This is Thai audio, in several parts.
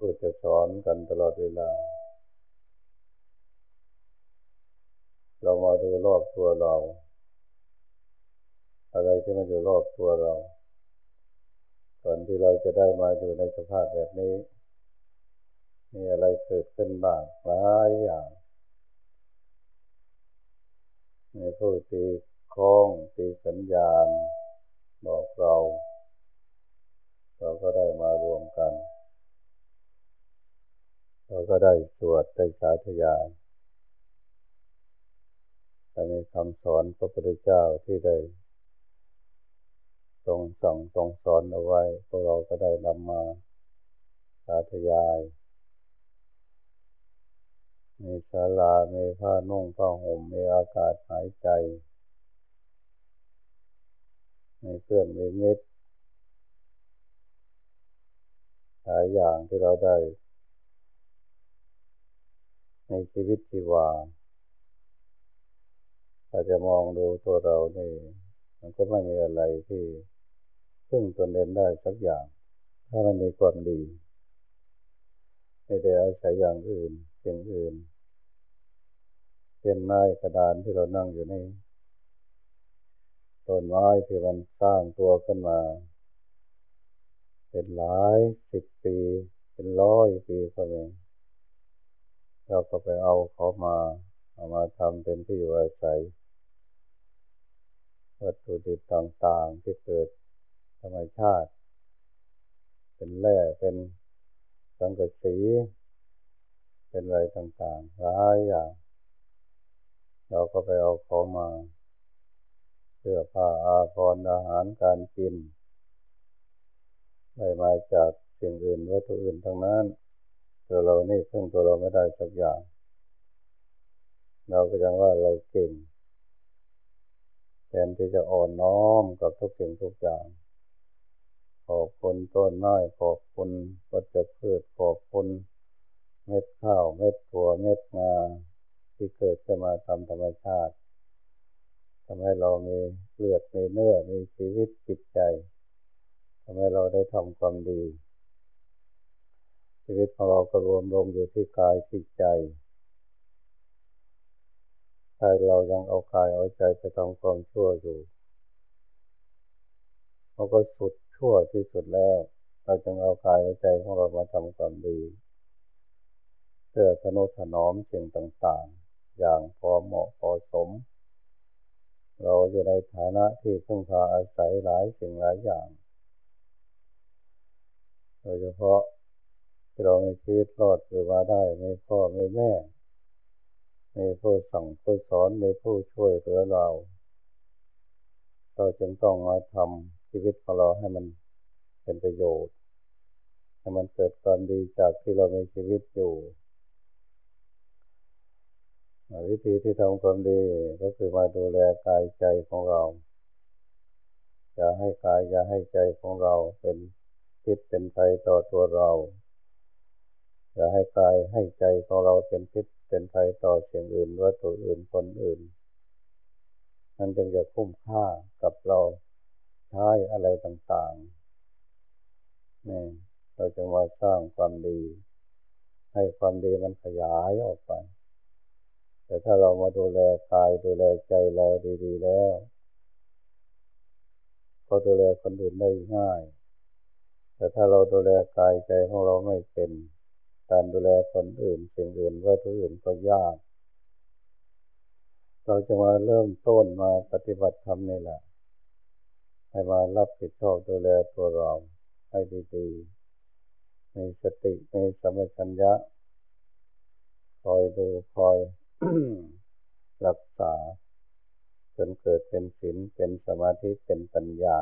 พื่อจะสอนกันตลอดเวลา เรามาดูรอบตัวเรา อะไรที่มันอยู่รอบตัวเราก่อนที่เราจะได้มาอยู่ในสภาพแบบนี้ มีอะไรเกิดขึ้นบ้างหลายอย่างมีผู้ตีคล้องตีสัญญาณ บอกเรา เราก็ได้มารวมกัน เราก็ได้สวดได้สาธยายแต่มีคำสอนพระพุทธเจ้าที่ได้ทรงสั่งทรงสอนเอาไว้พวกเราก็ได้นำมาสาธยาย มีศาลา มีผ้านุ่งผ้าห่ม มีอากาศหายใจ มีเพื่อนมีมิตรหลายอย่างที่เราได้ ในชีวิตชีวาถ้าจะมองดูตัวเราเนี่มันก็ไม่มีอะไรที่ซึ่งตนเองได้สักอย่าง ถ้ามันมีความดีไม่ได้อาศัยอย่างอื่นสิ่งอื่นเช่นไม้กระดานที่เรานั่งอยู่นี่ต้นไม้ที่มันสร้างตัวขึ้นมา เป็นหลายสิบปี เป็นร้อยปีก็มี เราก็ไปเอาเขามา เอามาทำเป็นที่อยู่อาศัย วัตถุดิบต่างๆที่เกิดธรรมชาติ เป็นแร่เป็นสังกะสี เป็นอะไรต่างๆหลายอย่างเราก็ไปเอาเขามาเสื้อผ้าอาภรณ์อาหารการกินได้มาจากสิ่งอื่นวัตถุอื่นทั้งนั้น ตัวเรานี่พึ่งตัวเราไม่ได้สักอย่าง เราก็ยังว่าเราเก่งแทนที่จะอ่อนน้อมกับทุกสิ่งทุกอย่าง ขอบคุณต้นไม้ขอบคุณวัชพืชขอบคุณเม็ดข้าวเม็ดถั่วเม็ดงาที่เกิดขึ้นมาตามธรรมชาติทำให้เรามีเลือดมีเนื้อมีชีวิตจิตใจทำให้เราได้ทำความดี ชีวิตของเราก็รวมลงอยู่ที่กายที่ใจถ้าเรายังเอากายเอาใจไปทำความชั่วอยู่เราก็สุดชั่วที่สุดแล้ว เราจึงเอากายเอาใจของเรามาทำความดีเพื่อทนุถนอมสิ่งต่างๆ อย่างพอเหมาะพอสม เราอยู่ในฐานะที่พึ่งพาอาศัยหลายสิ่งหลายอย่าง โดยเฉพาะ เราในชีวิตรอดอยู่มาได้ไม่พ่อไม่แม่มีผู้สั่งผู้สอนมีผู้ช่วยเหลือเรา เราจึงต้องมาทำชีวิตของเราให้มันเป็นประโยชน์ ให้มันเกิดความดีจากที่เรามีชีวิตอยู่ วิธีที่ทำความดีก็คือมาดูแลกายใจของเรา อย่าให้กายอย่าให้ใจของเราเป็นพิษเป็นภัยต่อตัวเรา อย่าให้กายให้ใจของเราเป็นพิษเป็นภัยต่อสิ่งอื่นวัตถุอื่นคนอื่นมันจึงจะคุ้มค่ากับเราใช้อะไรต่างๆนี่เราจะมาสร้างความดี ให้ความดีมันขยายออกไป แต่ถ้าเรามาดูแลกายดูแลใจเราดีๆแล้ว ก็ดูแลคนอื่นได้ง่าย แต่ถ้าเราดูแลกายใจของเราไม่เป็น การดูแลคนอื่นสิ่งอื่นว่าทุกอื่นก็ยาก เราจะมาเริ่มต้นมาปฏิบัติธรรมนี่แหละ ให้มารับผิดชอบดูแลตัวเราให้ดีๆ มีสติมีสมัชัญญะ คอยดูคอยรักษา จนเกิดเป็นศีลเป็นสมาธิเป็นปัญญา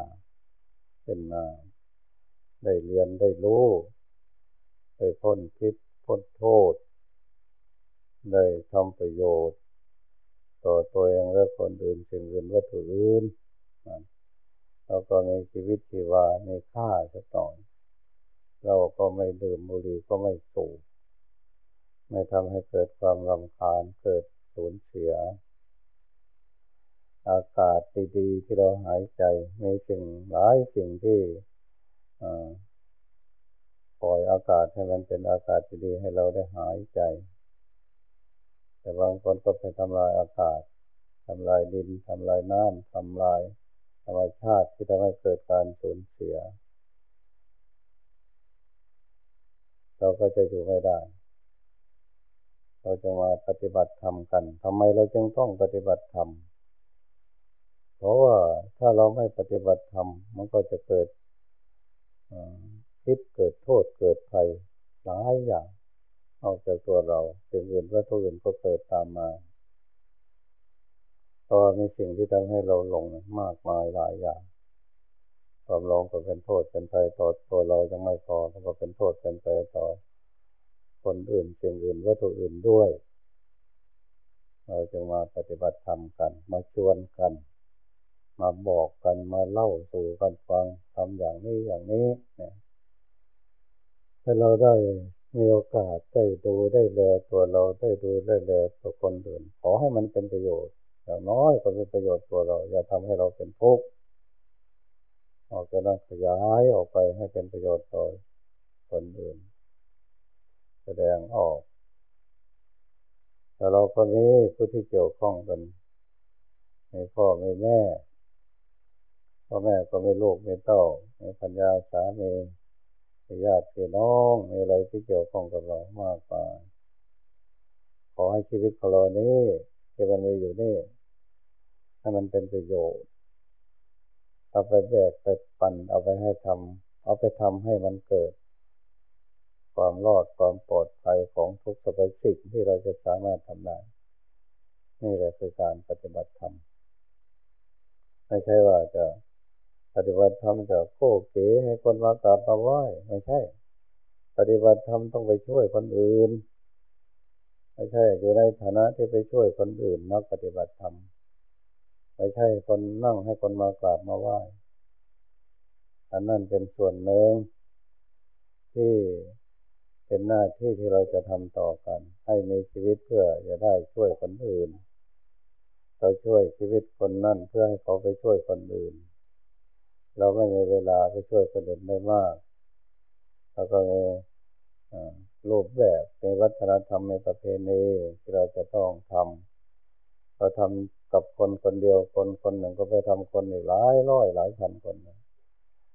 เป็นมา ได้เรียนได้รู้ได้พ้นพิษ พ้นโทษ ได้ทำประโยชน์ ต่อตัวเองและคนอื่นสิ่งอื่นวัตถุอื่นเราก็มีชีวิตชีวามีค่าสักหน่อย เราก็ไม่ดื่มบุหรี่ก็ไม่สูบไม่ทำให้เกิดความรำคาญเกิดสูญเสีย อากาศดีๆที่เราหายใจมีสิ่งหลายสิ่งที่ ล่อยอาากาศให้มันเป็นอากาศที่ดีให้เราได้หายใจ แต่บางคนก็ไปทำลายอากาศทำลายดินทำลายน้ำทำลายธรรมชาติที่ทำให้เกิดการสูญเสีย เราก็จะอยู่ไม่ได้ เราจะมาปฏิบัติธรรมกันทำไมเราจึงต้องปฏิบัติธรรมเพราะว่าถ้าเราไม่ปฏิบัติธรรมมันก็จะเกิด คิดเกิดโทษเกิดภัยหลายอย่างออกจากตัวเราสิ่งอื่นว่าตัวอื่นก็เกิดตามมาเพราะมีสิ่งที่ทำให้เราหลงมากมายหลายอย่างความหลงก็เป็นโทษเป็นภัยต่อตัวเรายังไม่พอแล้วก็เป็นโทษเป็นภัยต่อ คนอื่นสิ่งอื่นว่าตัวอื่นด้วย เราจึงมาปฏิบัติธรรมกัน มาชวนกัน มาบอกกันมาเล่าสู่กันฟังทำอย่างนี้อย่างนี้เนี่ย ถ้าเราได้มีโอกาสได้ดูได้แลตัวเราได้ดูได้แลตัวคนอื่นขอให้มันเป็นประโยชน์อย่างน้อยก็เป็นประโยชน์ตัวเรา อย่าทำให้เราเป็นทุกข์ออกจากนั้นขยายออกไปให้เป็นประโยชน์ต่อคนอื่น แสดงออกแต่เราคนนี้ผู้ที่เกี่ยวข้องกันมีพ่อมีแม่พ่อแม่ก็มีลูกมีเต้ามีปัญญาสามี ญาติพี่น้องมีอะไรที่เกี่ยวข้องกับเรามากกว่าขอให้ชีวิตของเรานี้ที่มันมีอยู่นี่ให้มันเป็นประโยชน์ เอาไปแบกไปปั่นเอาไปให้ทำเอาไปทำให้มันเกิด ความรอดความปลอดภัยของทุกสรรพสิ่งที่เราจะสามารถทำได้นี่แหละคือการปฏิบัติธรรมไม่ใช่ว่าจะ ปฏิบัติธรรมจะโค้เก๋ให้คนมากราบมาไหว้ไม่ใช่ ปฏิบัติธรรมต้องไปช่วยคนอื่น ไม่ใช่ อยู่ในฐานะที่ไปช่วยคนอื่นนักปฏิบัติธรรมไม่ใช่คนนั่งให้คนมากราบมาไหว้อันนั้นเป็นส่วนหนึ่งที่เป็นหน้าที่ที่เราจะทำต่อกัน ให้มีชีวิตเพื่อจะได้ช่วยคนอื่น เราช่วยชีวิตคนนั่นเพื่อให้เขาไปช่วยคนอื่น เราไม่มีเวลาไปช่วยคนอื่นได้มากแล้วก็มีรูปแบบในวัฒนธรรมในประเพณีที่เราจะต้องทำเราทำกับคนคนเดียวคนคนหนึ่งก็ไปทำคนอีกหลายร้อยหลายพันคน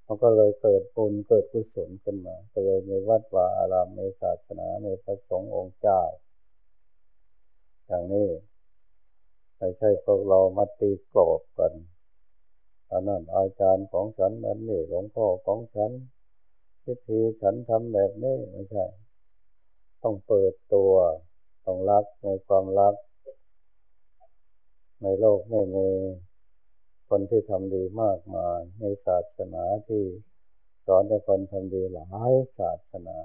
มันก็เลยเกิดปุญเกิดกุศลขึ้นมา ก็เลยมีวัดวาอารามในศาสนาในพระสงฆ์องค์เจ้า อย่างนี้ไม่ใช่พวกเรามาตีกรอบกัน อันนั้นอาจารย์ของฉันอันนี้หลวงพ่อของฉันพิธีฉันทำแบบนี้ไม่ใช่ ต้องเปิดตัว ต้องรักในความรัก ในโลกไม่มีคนที่ทำดีมากมาย ในศาสนาที่สอนให้คนทำดีหลายศาสนา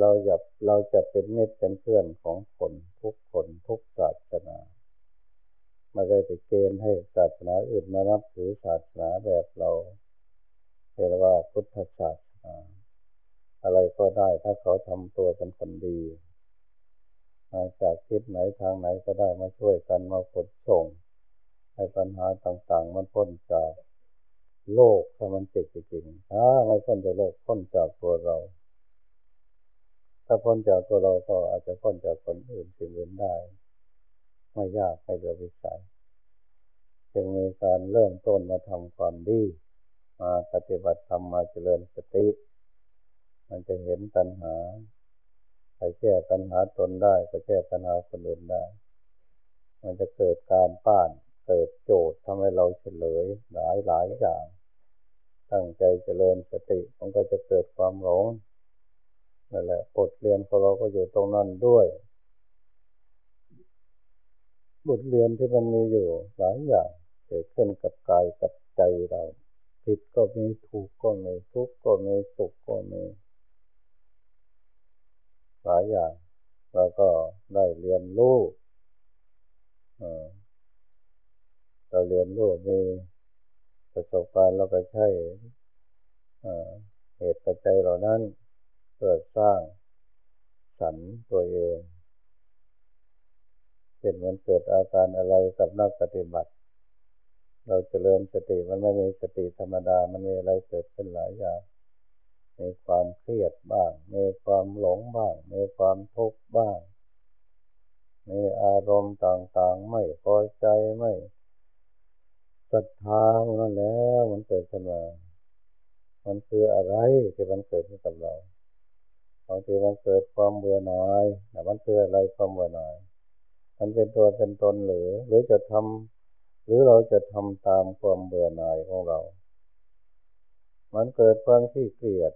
เราอยาเราจะเป็นมิตรเป็นเพื่อนของคนทุกคน ไม่ได้ไปเกณฑ์ให้ศาสนาอื่นมานับถือศาสนาแบบเราเรียกว่าพุทธศาสนาอะไรก็ได้ถ้าเขาทำตัวเป็นคนดีมาจากทิศไหนทางไหนก็ได้มาช่วยกันมาผลส่ง ให้ปัญหาต่างๆ มันพ้นจากโลกถ้ามันจิตจริงๆถ้าไม่พ้นจากโลกพ้นจากตัวเรา ถ้าพ้นจากตัวเราก็อาจจะพ้นจากคนอื่นสิ่งอื่นได้ ไม่ยากไม่เหลือวิสัย จึงมีการเริ่มต้นมาทำความดี มาปฏิบัติธรรมมาเจริญสติ มันจะเห็นปัญหาใครแก้ปัญหาตนได้ก็แก้ปัญหาคนอื่นได้ มันจะเกิดการป้าน เกิดโจทย์ทำให้เราเฉลยหลายหลายอย่าง ตั้งใจเจริญสติมันก็จะเกิดความหลงนั่นแหละบทเรียนของเราก็อยู่ตรงนั้นด้วย บทเรียนที่มันมีอยู่หลายอย่าง กิดขึ้นกับกายกับใจเรา ผิดก็มีถูกก็มีทุกข์ก็มีสุขก็มีหลายอย่างแล้วก็ได้เรียนรู้เราเรียนรู้มีประสบการณ์เราก็ใช้เหตุปัจจัยเหล่านั้นเกิดสร้างสรรตัวเองเช่นมันเกิดอาการอะไรกับนักปฏิบัติ เราจเจริญสติมันไม่มีสติธรรมดา มันมีอะไรเกิดขึ้นหลายอย่าง มีความเครียดบ้าง มีความหลงบ้าง มีความทุกข์บ้าง มีอารมณ์ต่างๆ ไม่พอใจไม่ศรัทธานั่นแล้วมันเกิดขึ้นมา มันคืออะไรที่มันเกิดขึ้นกับเราบางทีมันเกิดความเบื่อหน่ายแต่มันคืออะไรความเบื่อหน่าย มันเป็นตัวเป็นตนหรือ หรือจะทำ หรือเราจะทำตามความเบื่อหน่ายของเรา มันเกิดความที่เกลียด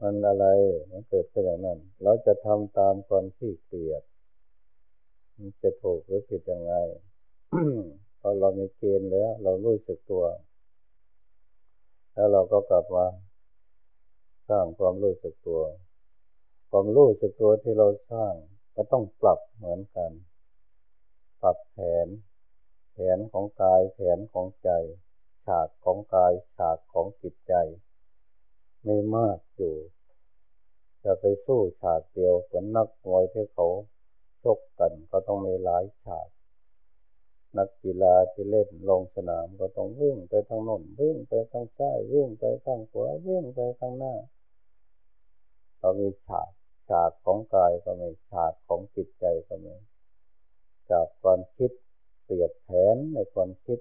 มันอะไร มันเกิดเป็นอย่างนั้น เราจะทำตามความที่เกลียดมันจะถูกหรือผิดยังไงพอเรามีเกณฑ์แล้ว เรารู้สึกตัว แล้วเราก็กลับมาสร้างความรู้สึกตัว ความรู้สึกตัวที่เราสร้างก็ต้องปรับเหมือนกัน ปรับแผน แผนของกายแผนของใจ ฉากของกายฉากของจิตใจ ไม่มากอยู่ จะไปสู้ฉากเดียวเหมือนนักมวยที่เขาชกกันก็ต้องมีหลายฉาก นักกีฬาที่เล่นลงสนามก็ต้องวิ่งไปทางโน้นวิ่งไปทางซ้ายวิ่งไปทางขวาวิ่งไปทางหน้าเรามีฉากฉากของกายก็มีฉากของจิตใจก็มีจากความคิด ปลี่ยนแผนในความคิด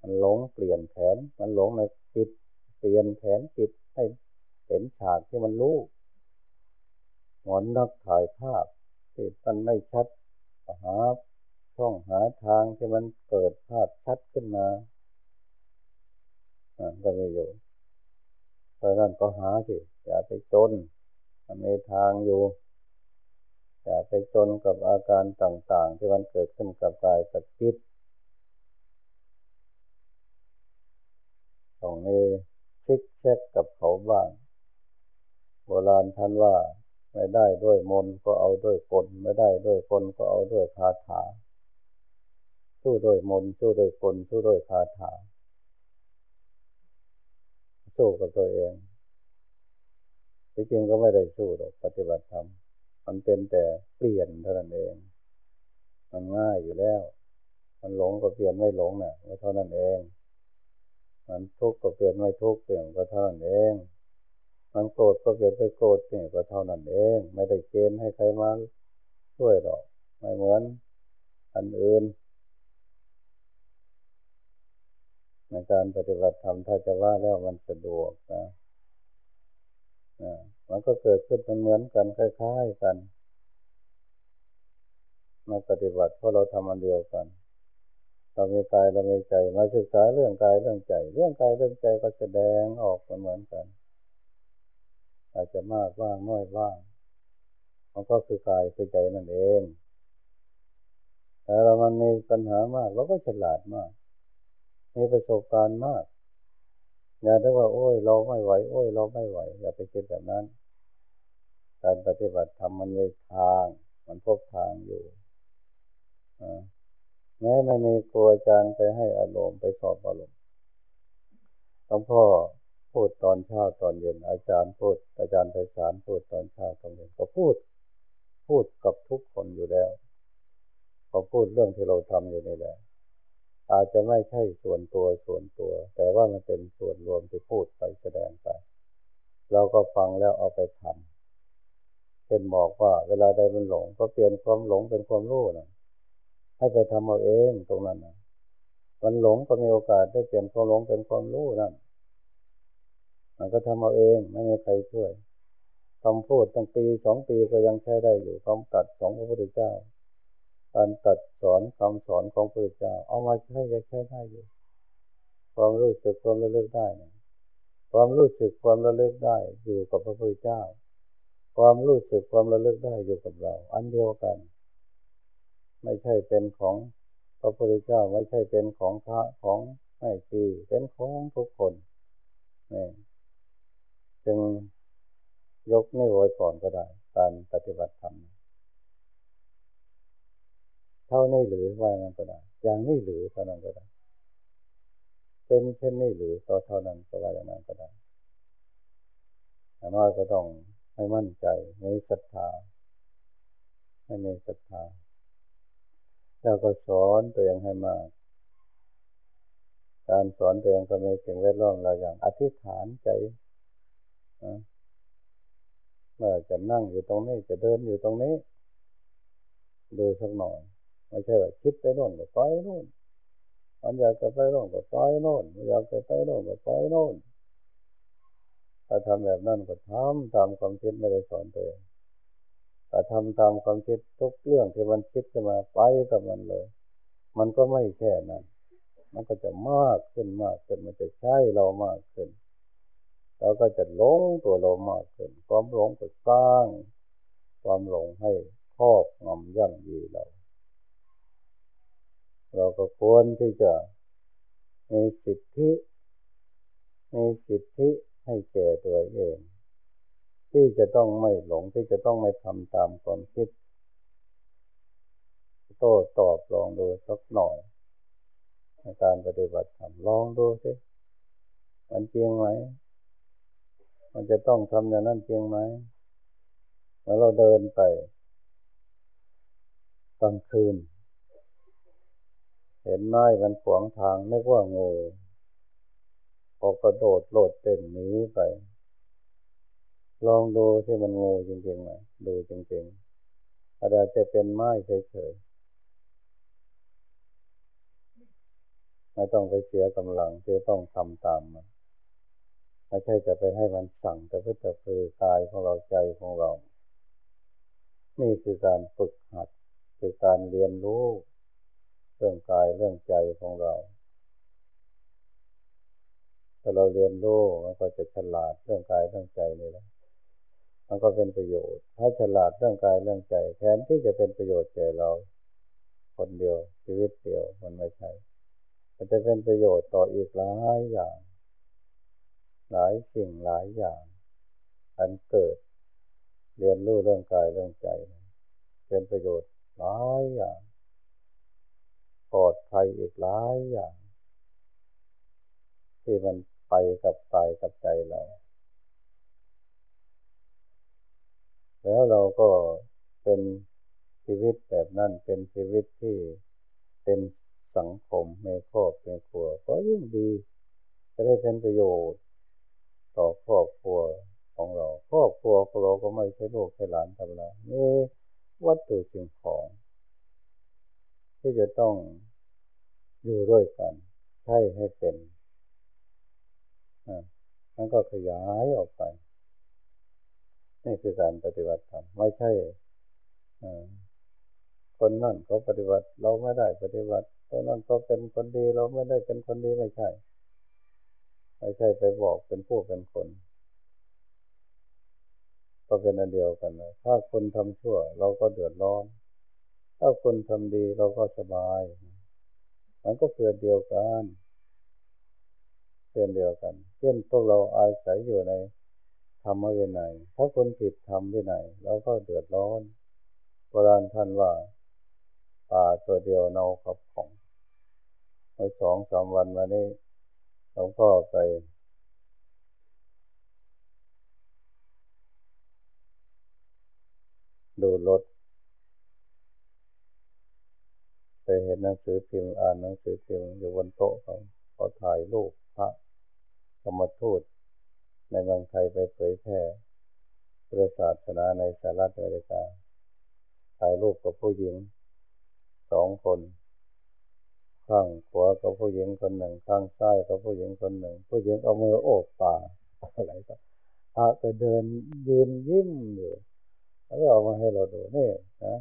มันหลงเปลี่ยนแผน มันหลงในจิต เปลี่ยนแผนจิตให้เห็นฉากที่มันรู้หอนนักถ่ายภาพที่มันไม่ชัดหาช่องหาทางที่มันเกิดภาพชัดขึ้นมาอ่าก็มีอยู่เพราะนั้นก็หาสิอย่าไปจนมันมีทางอยู่ อย่าไปจนกับอาการต่างๆ ที่มันเกิดขึ้นกับกายกับจิตต้องมีชิกเช็คกับเขาบ้างโบราณท่านว่าไม่ได้ด้วยมนก็เอาด้วยกลไม่ได้ด้วยกลก็เอาด้วยคาถาสู้ด้วยมนสู้ด้วยกลสู้ด้วยคาถาสู้กับตัวเองที่จริงก็ไม่ได้สู้หรอกปฏิบัติธรรม มันเป็นแต่เปลี่ยนเท่านั้นเอง มันง่ายอยู่แล้ว มันหลงก็เปลี่ยนไม่หลงนะ่ะก็เท่านั้นเอง มันทุกข์ก็เปลี่ยนไม่ทุกข์เปลี่ยนก็เท่านั้นเอง มันโกรธก็เปลี่ยนไปโกรธเนี่ยก็เท่านั้นเอง ไม่ได้เกณฑ์ให้ใครมาช่วยหรอก ไม่เหมือนอันอื่นในการปฏิบัติธรรมถ้าจะว่าแล้วมันสะดวกนะ มันก็เกิดขึ้นมันเหมือนกันคล้ายๆกันมาปฏิบัติเพราะเราทำอันเดียวกัน เรามีกายเรามีใจ มาศึกษาเรื่องกายเรื่องใจ เรื่องกายเรื่องใจก็แสดงออกเหมือนกัน อาจจะมากบ้างน้อยบ้างมันก็คือกายคือใจนั่นเองแต่เรามันมีปัญหามากเราก็ฉลาดมาก มีประสบการณ์มาก อย่าได้ว่า โอ้ย เราไม่ไหว โอ้ย เราไม่ไหว อย่าไปคิดแบบนั้น การปฏิบัติธรรมมันมีทาง มันพบทางอยู่แม้ไม่มีครูอาจารย์ไปให้อารมณ์ไปสอบอารมณ์หลวงพ่อพูดตอนเช้าตอนเย็น อาจารย์พูด อาจารย์ไปสารพูดตอนเช้าตอนเย็นก็พูด พูดกับทุกคนอยู่แล้ว ก็พูดเรื่องที่เราทำอยู่นี่แหละ อาจจะไม่ใช่ส่วนตัวส่วนตัว แต่ว่ามันเป็นส่วนรวมที่พูดไปแสดงไป เราก็ฟังแล้วเอาไปทำเป็นบอกว่า เวลาใดมันหลง ก็เปลี่ยนความหลงเป็นความรู้นะให้ไปทำเอาเองตรงนั้นนะมันหลงก็มีโอกาสได้เปลี่ยนความหลงเป็นความรู้นั่นมันก็ทำเอาเองไม่มีใครช่วยคำพูดตั้งปีสองปีก็ยังใช้ได้อยู่คำตัดของพระพุทธเจ้า การตัดสอนคำสอนของพระเจ้า เอามาใช้ใช้ได้อยู่ความรู้สึกความระลึกได้นะความรู้สึกความระลึกได้อยู่กับพระพุทธเจ้า ความรู้สึกความระลึกได้อยู่กับเรา อันเดียวกัน ไม่ใช่เป็นของพระพุทธเจ้าไม่ใช่เป็นของพระของไม่ชีเป็นของทุกคนนี่จึงยกนิ้วไว้ก่อนก็ได้ การปฏิบัติธรรม เท่านี้หรือว่านั้นก็ได้อย่างนี้หรือเท่านั้นก็ได้ เป็นเช่นนี้หรือต่อเท่านั้นก็ว่าอย่างนั้นก็ได้แต่น้อยก็ต้องให้มั่นใจในศรัทธาให้มีศรัทธาแล้วก็สอนตัวเองให้มากการสอนตัวเองก็มีสิ่งแวดล้อมหลายอย่าง อธิษฐานใจจะนั่งอยู่ตรงนี้จะเดินอยู่ตรงนี้ ดูสักหน่อย ไม่ใช่ว่าคิดไปโน่นก็ไปโน่นมันอยากจะไปโน่นก็ไปโน่นอยากจะไปโน่นก็ไปโน่นถ้าทำแบบนั้นก็ทำตามความคิดไม่ได้สอนตัวเองถ้าทำตามความคิดทุกเรื่องที่มันคิดจะมาไปกับมันเลย มันก็ไม่แค่นั้น มันก็จะมากขึ้นมากขึ้นมันจะใช่เรามากขึ้นเราก็จะหลงตัวเรามากขึ้น ความหลงก็สร้าง ความหลงให้ครอบงำย่ำยีเราเรา ควรที่จะมีสิทธิ มีสิทธิให้แก่ตัวเอง ที่จะต้องไม่หลงที่จะต้องไม่ทำตามความคิด โต้ตอบลองดูสักหน่อยในการปฏิบัติธรรมลองดูสิมันจริงไหม มันจะต้องทำอย่างนั้นจริงไหมเมื่อเราเดินไปกลางคืน เห็นไม้มันขวางทางนึกว่างูพอกระโดดโลดเต้นหนีไป ลองดูที่มันงูจริงๆไหมดูจริงๆอาจจะเป็นไม้เฉยๆไม่ต้องไปเสียกำลังที่ต้องทำตามมันไม่ใช่จะไปให้มันสั่งแต่เพื่อจะคือกายของเราใจของเรา นี่คือการฝึกหัดคือการเรียนรู้ รื่องกายเรื่องใจของเรา ถ้าเราเรียนรู้มันก็จะฉลาดเรื่องกายเรื่องใจนี่แหละ มันก็เป็นประโยชน์ ถ้าฉลาดเรื่องกายเรื่องใจ แทนที่จะเป็นประโยชน์แก่เรา คนเดียวชีวิตเดียวมันไม่ใช่ มันจะเป็นประโยชน์ต่ออีกหลายอย่าง หลายสิ่งหลายอย่าง อันเกิด เรียนรู้เรื่องกายเรื่องใจ เป็นประโยชน์หลายอย่าง ปลอดภัยอีกหลายอย่าง ที่มันไปกับกายกับใจเรา แล้วเราก็เป็นชีวิตแบบนั้นเป็นชีวิตที่เป็นสังคมในครอบในครัว ก็ยิ่งดี จะได้เป็นประโยชน์ต่อครอบครัวของเรา ครอบครัวของเราก็ไม่ใช่ลูกใช่หลานธรรมดามีวัตถุสิ่งของ ที่จะต้องอยู่ด้วยกัน ใช่ให้เป็นมันก็ขยายออกไป นี่คือการปฏิบัติธรรมไม่ใช่คนนั่นเขาปฏิบัติ เราไม่ได้ปฏิบัติคนนั่นเขาเป็นคนดี เราไม่ได้เป็นคนดีไม่ใช่ ไม่ใช่ไปบอกเป็นผู้เป็นคนก็เป็นอันเดียวกันนะถ้าคนทำชั่ว เราก็เดือดร้อน ถ้าคนทำดีเราก็สบาย มันก็เพื่อเดียวกันเพื่อเดียวกัน เช่นพวกเราอาศัยอยู่ในธรรมวินัยถ้าคนผิดธรรมวินัยเราก็เดือดร้อนโบราณท่านว่าป่าตัวเดียวเนาขับของเมื่อสองสามวันมานี้หลวงพ่อไปดูรถไปเห็ นหนังสือพิมพ์อ่านหนังสือพิมพ์อยู่บนโต๊ะเขาเขาถ่ายรูปพระธรรมทูตในเมืองไทยไปเผยแพร่พุทธศาสนาในสหรัฐอเมริกา ถ่ายรูปกับผู้หญิงสองคน ข้างขวากับผู้หญิงคนหนึ่ง ข้างซ้ายกับผู้หญิงคนหนึ่ง ผู้หญิงเอามือโอบปาอะไรก็พระก็เดินยืนยิ้มอยู่แล้วเอามาให้เราดูนี่นะ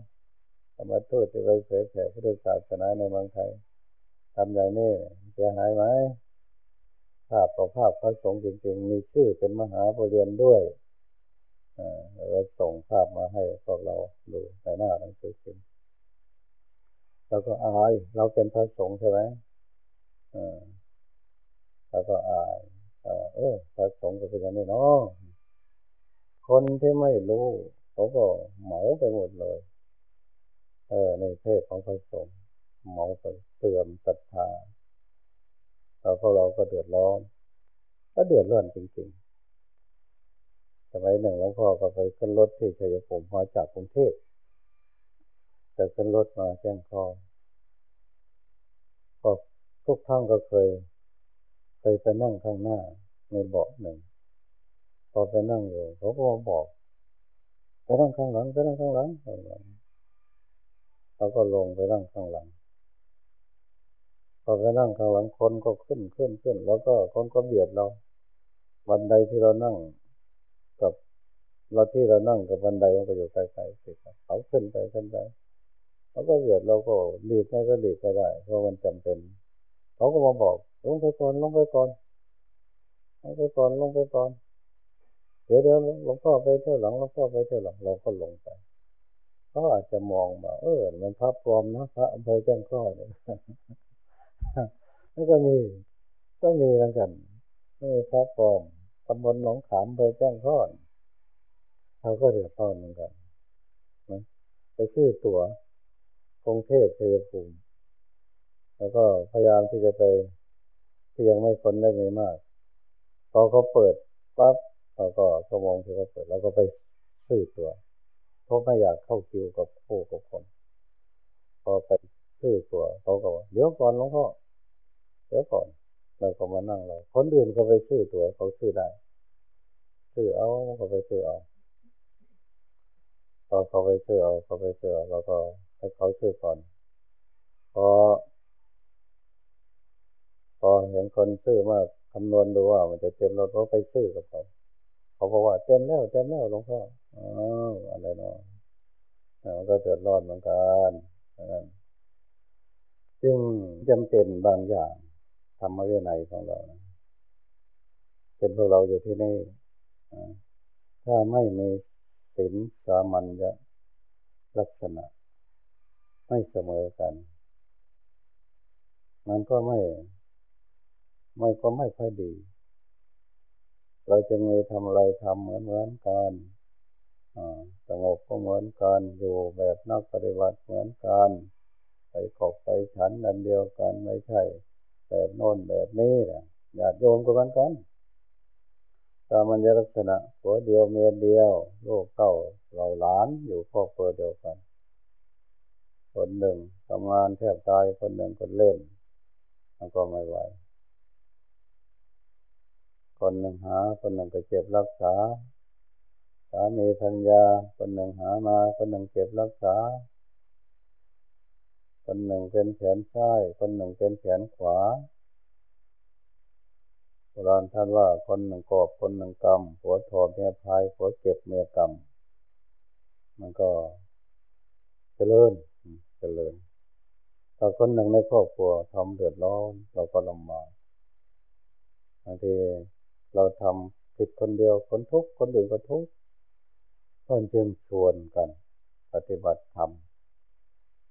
ธรรมทูตที่ไปเผยแผ่พุทธศาสนาในเมืองไทยทำอย่างนี้เสียหายไหมภาพขอภาพพระสงฆ์จริงๆ มีชื่อเป็นมหาบริเรีนด้วยอ่าเราส่งภาพมาให้พวกเราดูในหน้าหนังสือพิมพ์เราก็อายเราเป็นพระสงฆ์ใช่ไหมอ่าเราก็อายเออพระสงฆ์ก็เป็นอย่างนี้เนาะคนที่ไม่รู้เขาก็เหมาไปหมดเลย เออ ในเพศของพระสงฆ์มาไปเสื่อมศรัทธาแล้วพวกเราก็เดือดร้อน ก็เดือดร้อนจริงๆสมัยหนึ่งหลวงพ่อก็ไปขึ้นรถที่ชัยภูมิมาจากกรุงเทพจะขึ้นรถมาแจ้งข้อก็ทุกครั้งก็เคย เคยไปนั่งข้างหน้าในเบาะหนึ่ง พอไปนั่งอยู่เขาก็มาบอกไปนั่งข้างหลังไปนั่งข้างหลังข้างหลัง เราก็ลงไปนั่งข้างหลังพอไปนั่งข้างหลังคนก็ขึ้นขึ้นขึ้น แล้วก็คนก็เบียดเรา บันไดที่เรานั่งกับเราที่เรานั่งกับบันไดมันก็อยู่ใกล้ๆกันเขาขึ้นไปขึ้นไปเขาก็เบียดเราก็หลีกให้ก็หลีกไปได้ เพราะมันจำเป็นเขาก็มาบอกลงไปก่อนลงไปก่อนลงไปก่อนลงไปก่อนเดี๋ยวเดี๋ยวหลวงพ่อไปเที่ยวหลังหลวงพ่อไปเที่ยวหลังเราก็ลงไป เขาอาจจะมองมาเออ มันพระปลอมนะพระอำเภอแจ้งข้อเนี่ยแล้วก็มีก็มีเหมือนกันก็มีพระปลอมตำบลหนองขามอำเภอแจ้งข้อเขาก็เดือดร้อนเหมือนกันไปซื้อตั๋วกรุงเทพเทยภูมิ แล้วก็พยายามที่จะไปที่ยังไม่คนได้ไม่มากพอเขาเปิดปั๊บเราก็ชั่วโมงที่เขาเปิดเราก็ไปซื้อตั๋ว เพราะไม่อยากเข้าคิวกับผู้กับคน พอไปซื้อตัวเขาก็ว่าเดี๋ยวก่อนหลวงพ่อเดี๋ยวก่อนเราก็มานั่งเราคนอื่นก็ไปซื้อตัวเขาซื้อได้ซื้อเอาเขาไปซื้อเอาพอเขาไปซื้อเอาเขาไปซื้อเอาเราก็ให้เขาซื้อก่อนพอพอเห็นคนซื้อมากคำนวณดูว่ามันจะเต็มรถเขาไปซื้อกับเขา เขาบอกว่าเต็มแล้วเต็มแล้วหลวงพ่อ อ๋ออะไรเนาะมันก็เดือดร้อนเหมือนกันจึงจำเป็นบางอย่างทำมาเวไนของเราเป็นพวกเราอยู่ที่นี่ถ้าไม่มีศีลสามัญญลักษณะ ไม่เสมอกัน มันก็ไม่ ไม่ก็ไม่ค่อยดี เราจะมีทำอะไรทำเหมือนเหมือนกัน สงบก็เหมือนกันอยู่แบบนักปฏิบัติเหมือนกันไปขอบไปฉันนันเดียวกันไม่ใช่ แบบโน้นแบบนี้นะญาติโยมก็เหมือนกันตามันจะลักษณะหัวเดียวเมียเดียวลูกเต้าเราหลานอยู่ครอบครัวเดียวกัน คนหนึ่งทำงานแทบตายคนหนึ่งคนเล่นมันก็ไม่ไหวคนหนึ่งหา คนหนึ่งก็เก็บรักษาามีพัญญา คนหนึ่งหามา คนหนึ่งเก็บรักษา คนหนึ่งเป็นแขนซ้าย คนหนึ่งเป็นแขนขวาโบราณท่านว่าคนหนึ่งกอบคนหนึ่งกำหัวถอดเมียพายหัวเก็บเมียกำมันก็เจริญเจริญถ้าคนหนึ่งในครอบครัวทำเดือดร้อนเราก็ลำบากบางทีเราทำผิดคนเดียวคนทุกคนอื่นก็ทุก ก็จึงชวนกันปฏิบัติธรรม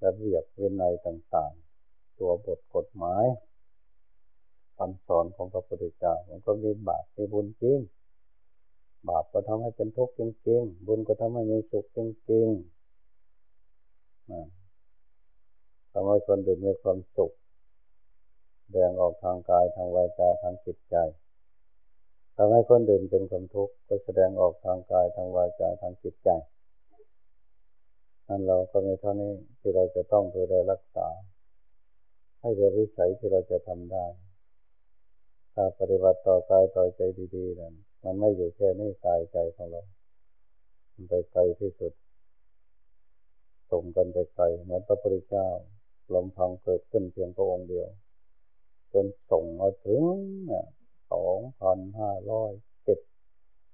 ระเบียบวินัยต่างๆ ตัวบทกฎหมายคำสอนของพระพุทธเจ้ามันก็มีบาปมีบุญจริง บาปก็ทำให้เป็นทุกข์จริงๆ บุญก็ทำให้มีสุขจริงๆทำให้คนอื่นมีความสุขแดงออกทางกายทางวาจาทางจิตใจ ทำให้คนอื่นเป็นความทุกข์ก็แสดงออกทางกายทางวาจาทางจิตใจนั่นเราก็มีเท่านี้ที่เราจะต้องดูแลรักษา ให้เกิดวิสัยที่เราจะทำได้ ถ้าปฏิบัติต่อกายต่อใจดีๆนั้นมันไม่อยู่แค่นี้กายใจของเรา มันไปไกลที่สุดส่งกันไปไกลเหมือนพระพุทธเจ้าลมพังเกิดขึ้นเพียงพระองค์เดียว จนส่งมาถึงเนี่ย องพันห้าร้อยเจ็ด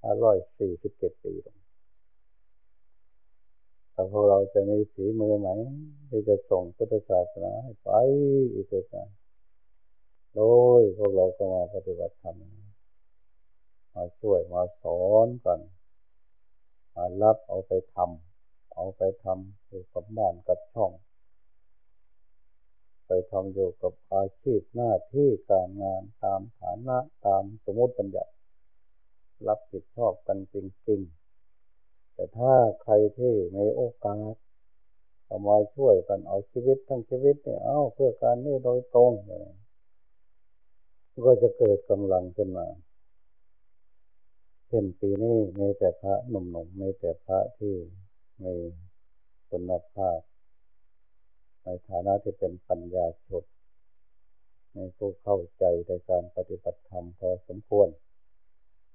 ห้าร้อยสี่สิบเจ็ดปีแต่พวกเราจะมีสีมือไหมที่จะส่งพุทธศาสนาให้ไปอีกแล้วโดยพวกเราก็มาปฏิบัติธรรมมาช่วยมาสอนกันมารับเอาไปทำเอาไปทำอยู่กับบ้านกับช่อง ไปทำอยู่กับอาชีพหน้าที่การงานตามฐานะตามสมมติปัญญารับผิดชอบกันจริงๆ แต่ถ้าใครที่มีโอกาสเอามาช่วยกันเอาชีวิตทั้งชีวิตเนี่ยเอาเพื่อการนี้โดยตรงก็จะเกิดกำลังขึ้นมาเช่นปีนี้มีแต่พระหนุ่มๆมีแต่พระที่มีคุณภาพ ในฐานะที่เป็นปัญญาชนในผู้เข้าใจในการปฏิบัติธรรมพอสมควร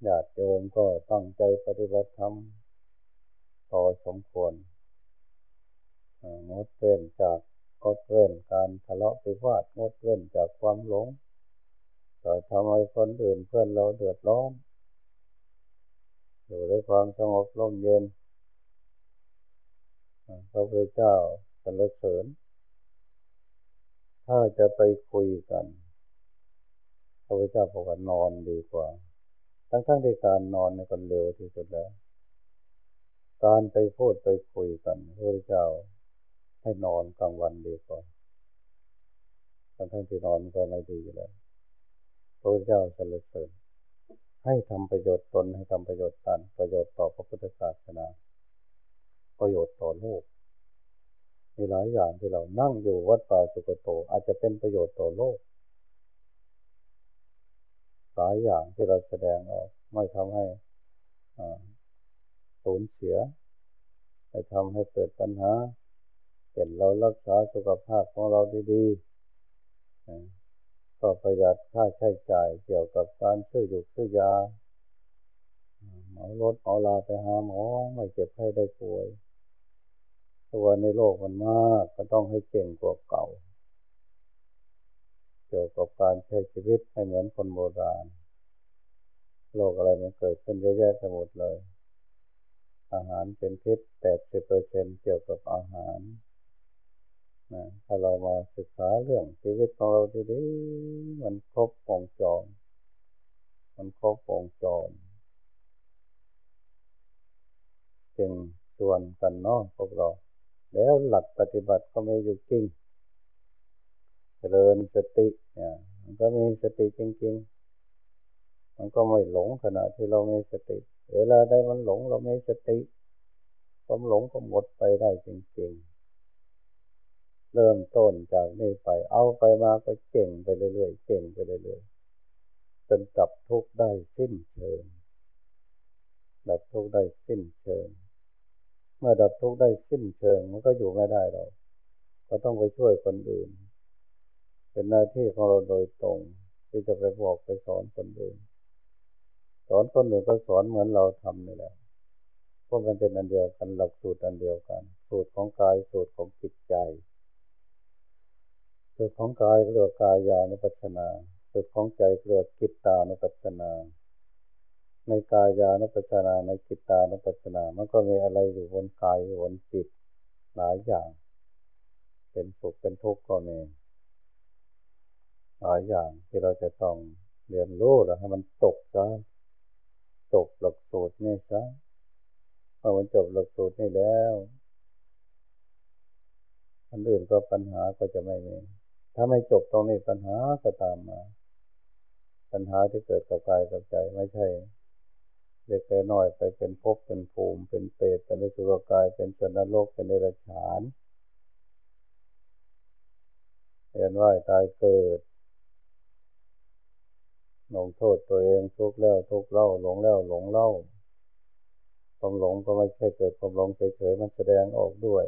ญาติโยมก็ตั้งใจปฏิบัติธรรมพอสมควรงดเว้นจากงดเว้นการทะเลาะวิวาทงดเว้นจากความหลงจะทำให้คนอื่นเพื่อนเราเดือดร้อนอยู่ด้วยความสงบร่มเย็นพระพุทธเจ้าสรรเสริญ ถ้าจะไปคุยกันพระพุทธเจ้าบอกว่านอนดีกว่า ทั้งๆที่การนอนเนี่ยคนเร็วที่สุดแล้ว การไปพูดไปคุยกันพระพุทธเจ้าให้นอนกลางวันดีกว่า ทั้งๆที่นอนก็ไม่ดีแล้ว พระพุทธเจ้าสรรเสริญให้ทำประโยชน์ตนให้ทำประโยชน์ตนประโยชน์ต่อพระพุทธศาสนา ประโยชน์ต่อโลก มีหลายอย่างที่เรานั่งอยู่วัดป่าสุกโต อาจจะเป็นประโยชน์ต่อโลก หลายอย่างที่เราแสดงออกไม่ทำให้สูญเสียไม่ทำให้เกิดปัญหาเห็นเรารักษาสุขภาพของเราดีๆก็ประหยัดค่าใช้จ่ายเกี่ยวกับการซื้อยู่ซื้อยาหมอรถหมอลาไปหาหมอไม่เจ็บไข้ได้ป่วย ตัวในโลกมันมาก ก็ต้องให้เก่งกว่าเก่า เกี่ยวกับการใช้ชีวิตให้เหมือนคนโบราณ โลกอะไรมันเกิดขึ้นเยอะแยะไปหมดเลย อาหารเป็นพิษแปดสิบเปอร์เซ็นเกี่ยวกับอาหารนะถ้าเรามาศึกษาเรื่องชีวิตของเราดีๆมันครบวงจร มันครบวงจร จึงชวนกันเนาะพวกเรา แล้วหลักปฏิบัติก็ไม่อยู่จริง เจริญสติเนี่ย มันก็มีสติจริง ๆ มันก็ไม่หลงขณะที่เรามีสติ เวลาได้มันหลงเราไมีสติ ความหลงก็หมดไปได้จริง ๆ เริ่มต้นจากนี้ไป เอาไปมาก็เก่งไปเรื่อยๆ เก่งไปเรื่อยๆ จนจับทุกได้สิ้นเชิงดับทุกได้สิ้นเชิง เมื่อดับทุกข์ได้สิ้นเชิง มันก็อยู่ไม่ได้เราก็ต้องไปช่วยคนอื่น เป็นหน้าที่ของเราโดยตรง ที่จะไปบอกไปสอนคนอื่น สอนคนอื่นก็สอนเหมือนเราทำนี่แหละเพราะมันเป็นอันเดียวกันหลักสูตรอันเดียวกัน สูตรของกายสูตรของจิตใจสูตรของกายเรียกกายานุปัสนาสูตรของใจเรียกกิตตานุปัสนา ในกายานุปัสสนาในจิตานุปัสสนา มันก็มีอะไรอยู่บนกายบนจิตหลายอย่าง เป็นสุขเป็นทุกข์ก็มีหลายอย่างที่เราจะต้องเรียนรู้แล้วให้มันจบซะจบหลักสูตรนี่ซะพอมันจบหลักสูตรนี่แล้วอันอื่นก็ปัญหาก็จะไม่มีถ้าไม่จบตรงนี้ปัญหาก็ตามมา ปัญหาที่เกิดกับกายกับใจไม่ใช่ เด็กแต่น้อยไปเป็นภพเป็นภูมิ เป็นเปรตเป็นสุรกาย เป็นสนรกเป็นเนรชานเรียนว่าตายเกิดลงโทษตัวเองทุกแล้วทุกเล่าหลงแล้วหลงเล่าความหลงก็ไม่ใช่เกิดความหลงเฉยๆมันแสดงออกด้วย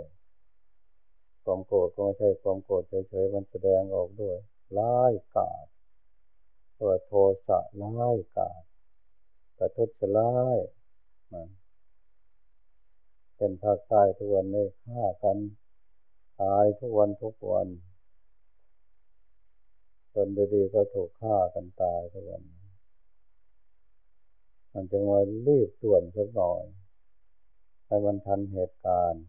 ความโกรธก็ไม่ใช่ความโกรธเฉยๆมันแสดงออกด้วยร้ายกาจตัวโทสะร้ายกาจ ประทุษร้ายเป็นภาคใต้ทุกวันนี้ฆ่ากันตายทุกวันทุกวันคนดีๆก็ถูกฆ่ากันตายทุกวัน มันจึงว่ารีบด่วนสักหน่อย ให้มันทันเหตุการณ์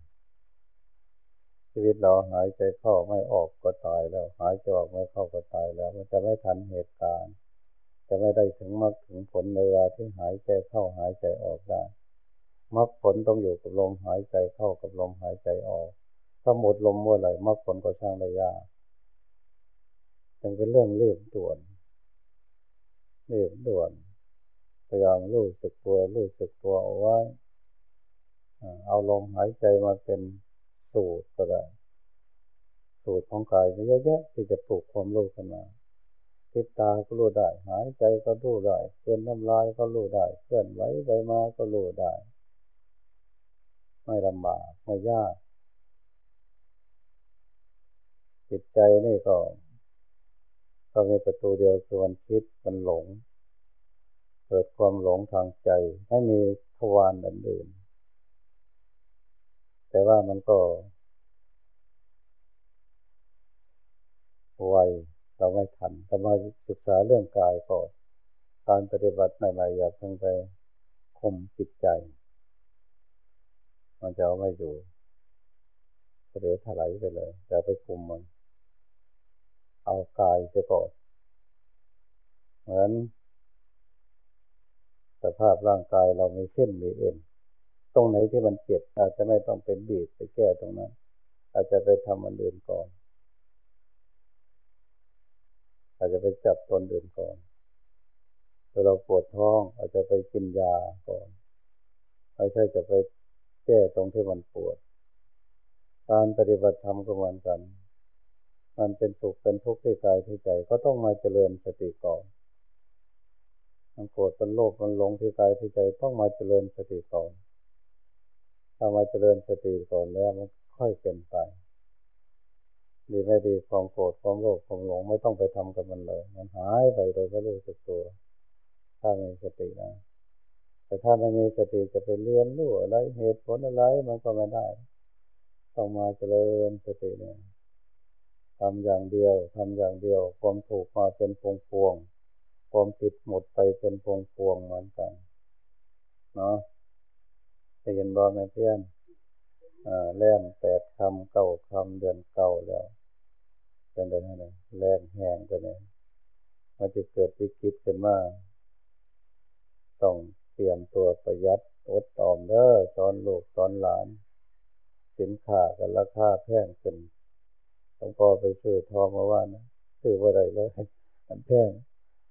ชีวิตเราหายใจเข้าไม่ออกก็ตายแล้ว หายใจออกไม่เข้าก็ตายแล้ว มันจะไม่ทันเหตุการณ์ จะไม่ได้ถึงมรรคถึงผลในเวลาที่หายใจเข้าหายใจออกได้มรรคผลต้องอยู่กับลมหายใจเข้ากับลมหายใจออก ถ้าหมดลมเมื่อไหร่มรรคผลก็ช่างได้ยากจึงเป็นเรื่องเรีบด่วนเรีบด่วนพยายามรู้สึกตัวรู้สึกตัวเอาไว้ เอาลมหายใจมาเป็นสูตรก็ได้ สูตรของกายเยอะแยะที่จะปลูกความรู้ขึ้นมา คิดตาก็รู้ได้ หายใจก็รู้ได้เคลื่อนน้ำลายก็รู้ได้เคลื่อนไหวไปมาก็รู้ได้ ไม่ลำบากไม่ยาก จิตใจนี่ก็ก็มีประตูเดียวคือมันคิดมันหลง เกิดความหลงทางใจ ไม่มีทวารอื่นแต่ว่ามันก็ไว เราไม่ทันทำไมศึกษาเรื่องกายก่อนการปฏิบัติใหม่ๆอย่าเพิ่งไปคุมจิตใจ มันจะเอาไม่อยู่เสียถลายไปเลยอย่าไปคุมมัน เอากายจะก่อนเหมือนสภาพร่างกายเรามีเส้นมีเอ็น ตรงไหนที่มันเจ็บอาจจะไม่ต้องเป็นบีบไปแก้ตรงนั้น อาจจะไปทำมันอื่นก่อน อาจจะไปจับตนอื่นก่อนถ้าเราปวดท้องอาจจะไปกินยาก่อนไม่ใช่จะไปแก้ตรงที่มันปวด การปฏิบัติธรรมก็เหมือนกัน มันเป็นสุขเป็นทุกข์ที่กายที่ใจ ก็ต้องมาเจริญสติก่อนมันโกรธมันโลภมันหลงที่กายที่ใจต้องมาเจริญสติก่อน ถ้ามาเจริญสติก่อนแล้วมันค่อยเป็นไป ดีไม่ดีความโกรธความโลภความหลงไม่ต้องไปทำกับมันเลย มันหายไปโดยไม่รู้สึกตัว ถ้ามีสตินะ แต่ถ้าไม่มีสติจะไปเรียนรู้อะไรเหตุผลอะไรมันก็ไม่ได้ ต้องมาเจริญสติเนี่ยทำอย่างเดียวทำอย่างเดียว ความถูกมาเป็นพวงพวง ความผิดหมดไปเป็นพวงพวงเหมือนกัน เนาะจะเห็นบอไหมเพื่อนอ่าแล่มแปดคำเก้าคำเดือนเก้าแล้ว เป็นไงนะแรงแห้งไปนี่ยมันจะเกิดวิกฤตขึ้นมาต้องเตรียมตัวประหยัดอดตอมเด้อสอนลูกสอนหลาน สินค้ากันราคาแพงขึ้นต้องพอไปซื้อทองมาว่านะซื้อว่าไรเลยมันแพง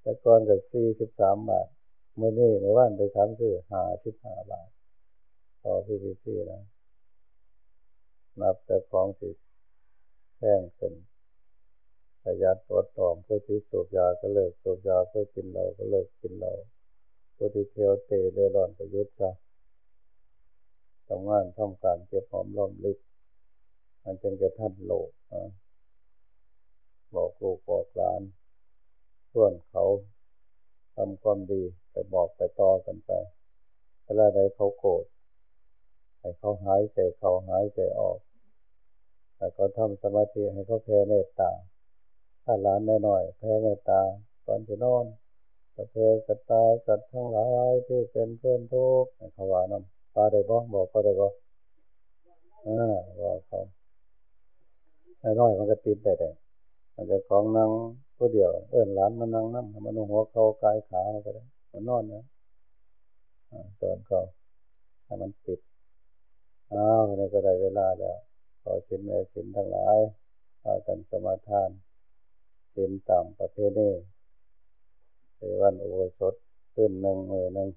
แต่ก่อนกับสี่สิบสามบาทเมื่อนี้เมื่อวานไปทำซื้อหาสิบห้าบาท ต่อพี่พี่พี่นะนับแต่ของสิแพงขึ้น ยัดตัวตอมผู้ที่สูบยาก็เลิกสูบยาผู้กินเหล้าก็เลิกกินเหล้าผู้ที่เที่ยวเตะเล่ร่อนประยุทธ์ซะทำงานทำการเก็บหอมรอมริบมันจึงจะท่านโลกบอกลูกบอกหลานส่วนเขาทำความดีไปบอกไปต่อกันไปเวลาใดเขาโกรธให้เขาหายใจเขาหายใจออกแต่ก็ทำสมาธิให้เขาแผ่เมตตา ถ้าหลานน้อยแผ่เมตตาตอนจะนอนจะแผ่สัตาสัตว์ทั้งหลายที่เป็นเพื่อนทุกข์เขาว่านำปาได้บ่บอกเขาได้บ่อ่าบอกเขาน้อยมันก็ติดได้แต่มันจะของนั่งผู้เดียว เอิ้นหลานมานั่งนั่งมันหัวเขากายขาก็ได้มันนอนนะสอนเขาให้มันติดอ้าวนี่ก็ได้เวลาแล้วขอสินแม่สินทั้งหลายพากันสมาทาน สินต่ำประเภทนี้ในวันโอสถขึ้นหนึ่งมือหนึ่ง